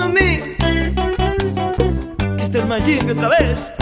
A mí, este es Majimbe otra vez.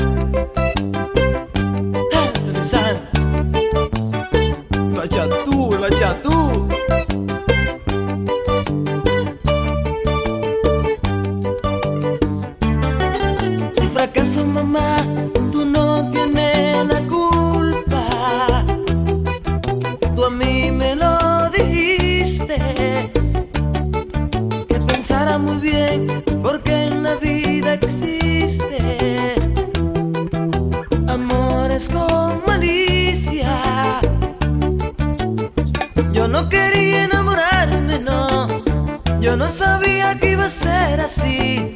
Yo no sabía que iba a ser así.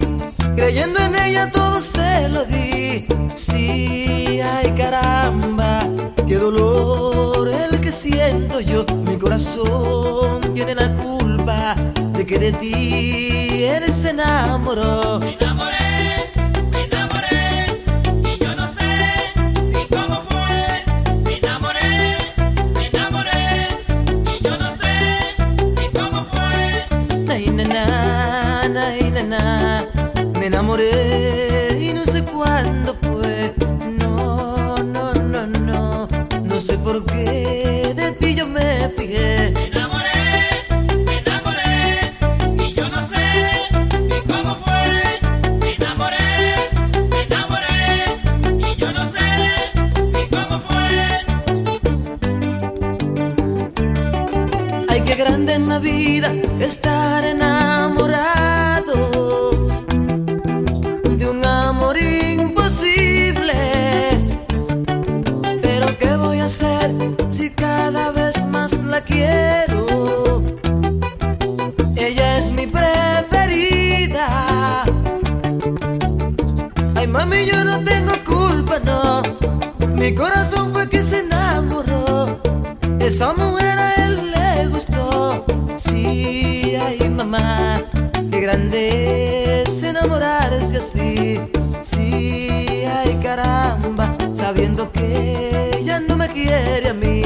Creyendo en ella todo se lo di. Sí, ay caramba, qué dolor el que siento yo. Mi corazón tiene la culpa de que de ti él se enamoró. Enamoré y no sé cuándo fue. No, no, no, no. No sé por qué de ti yo me fijé. Me enamoré, me enamoré y yo no sé ni cómo fue. Me enamoré, me enamoré y yo no sé ni cómo fue. Ay, qué grande en la vida estar enamorado si cada vez más la quiero. Ella es mi preferida. Ay, mami, yo no tengo culpa, no. Mi corazón fue que se enamoró. Esa mujer a él le gustó. Sí, ay, mamá, qué grande es enamorarse así. Sí, ay, caramba, sabiendo que ella no me quiere a mí.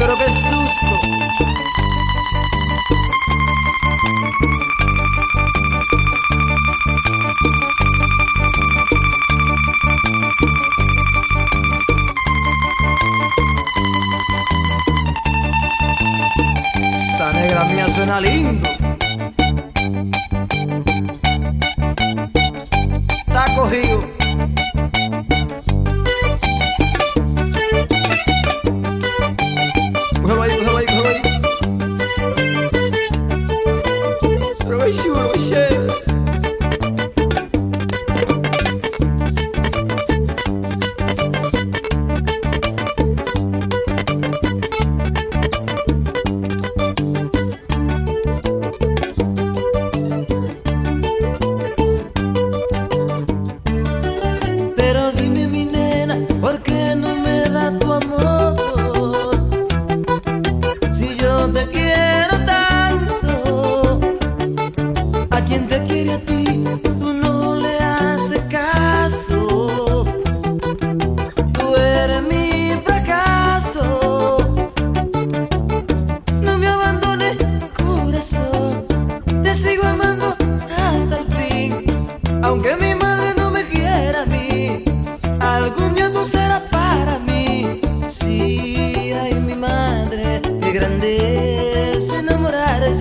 Pero qué susto. Esa negra mía suena lindo.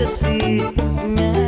Enamorarse